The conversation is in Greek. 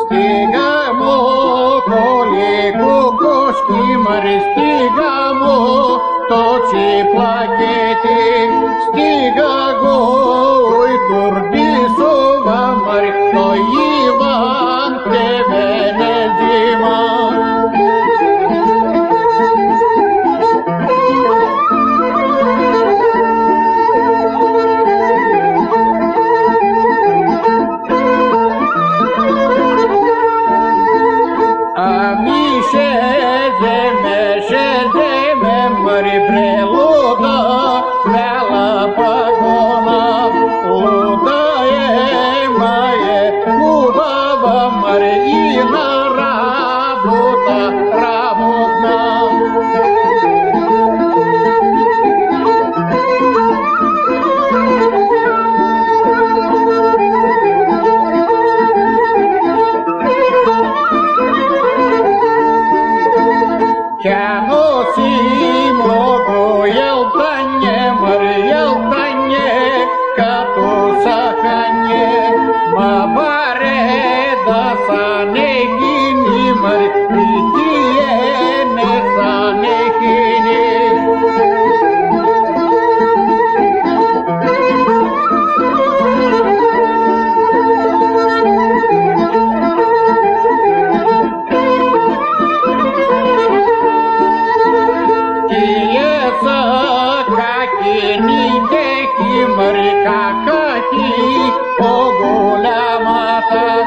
Στήγαμο κολέκο κοκοσκι μαριστήγαμο το χιπακέτι. Шедиме, шедиме, морі прилуда, вела пагона, лудає має, кубава Маріїна. Chiar nu Simoco, eu tanie, mări, eu tanie, ca tu să hanie, mă pare da să পাখি ও গোলা মাতা।